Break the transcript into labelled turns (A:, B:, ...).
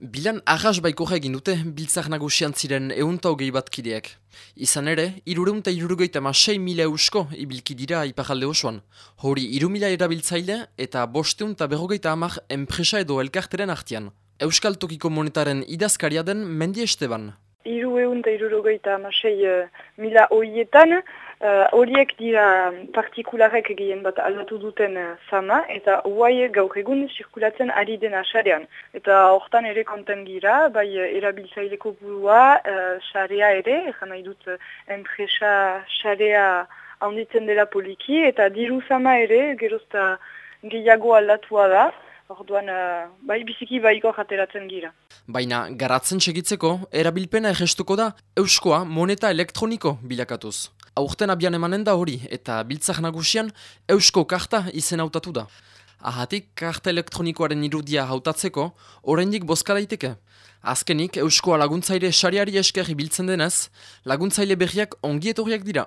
A: Bilan arras baiko egin dute biltzak nagusian ziren eunta hogei bat kideak. Izan ere, irureunta irurugeita ma 6 mila eusko ibilki dira ipajalde osoan. Hori irumila erabiltzaile eta bosteunta berrogeita amak enpresa edo elkarteren artian. Euskal Tokiko Monetaren idazkaria den Mendi Esteban.
B: Irureunta irurugeita ma 6 uh, mila hoietan, horiek dira partikularek egien bat aldatu duten uh, sama eta huai gaur egun zirkulatzen ari dena xarean. Eta hortan ere konten gira, bai uh, erabiltzaileko burua, xarea ere, egan nahi dut enpresa xarea handitzen dela poliki, eta diru sama ere, gerozta gehiago aldatua da, Orduan, bai biziki baiko jateratzen gira.
A: Baina, garatzen segitzeko, erabilpena egestuko da, euskoa moneta elektroniko bilakatuz aurten abian emanen da hori, eta biltzak nagusian eusko karta izen hautatu da. Ahatik, karta elektronikoaren irudia hautatzeko, oraindik bozka daiteke. Azkenik, euskoa laguntzaile sariari esker biltzen denez, laguntzaile berriak ongietorriak dira.